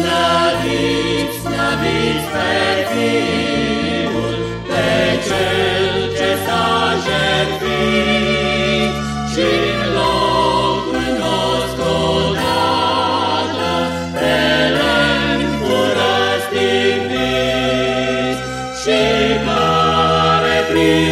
Slăviți, slăviți pe Fiul, pe Cel ce s-a jertfit și în locul nostru odată pe lemn și mare prin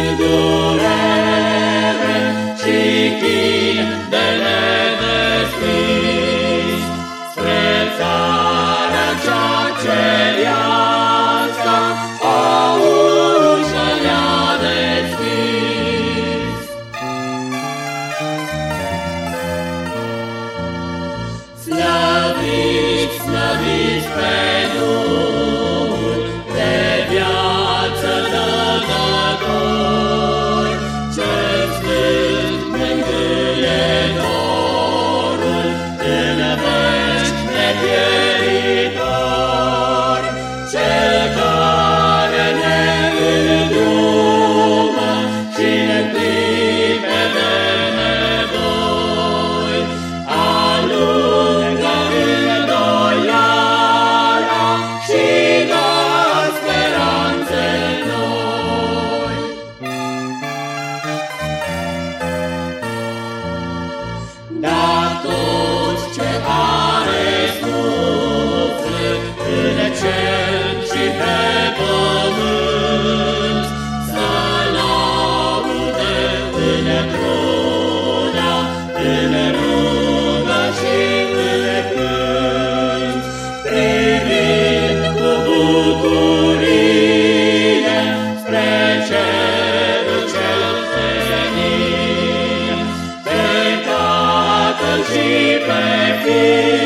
și pe Fiul.